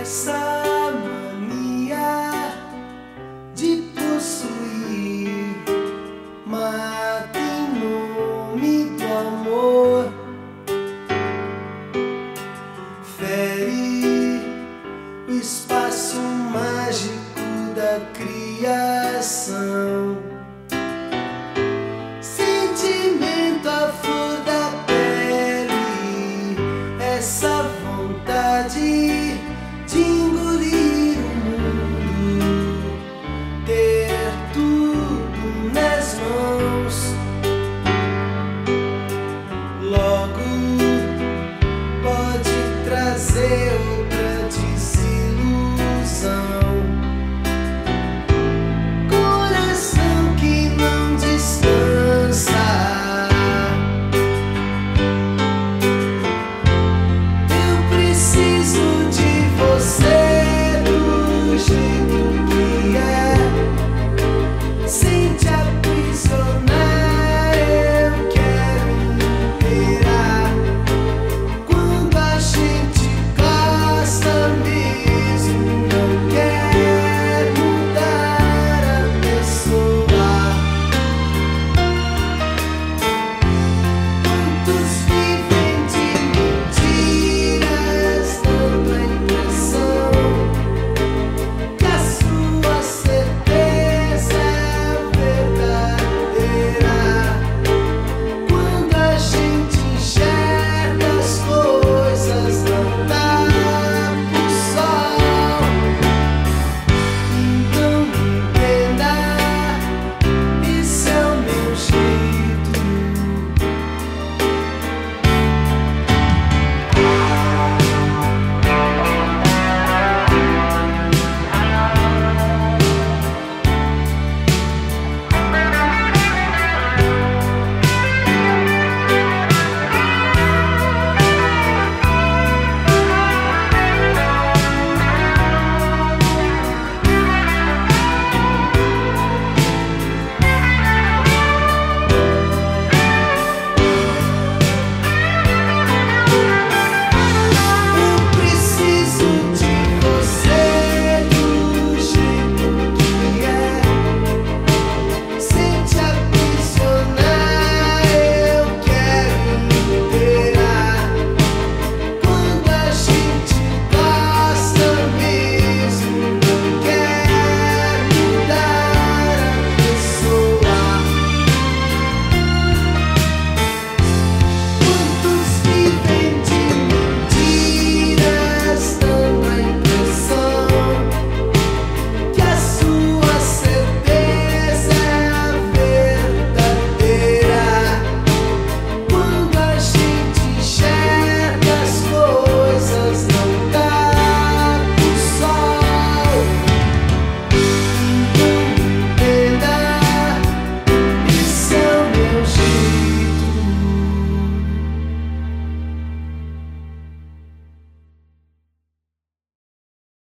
essa mania de possuir, mas em nome do amor fere o espaço mágico da criação. say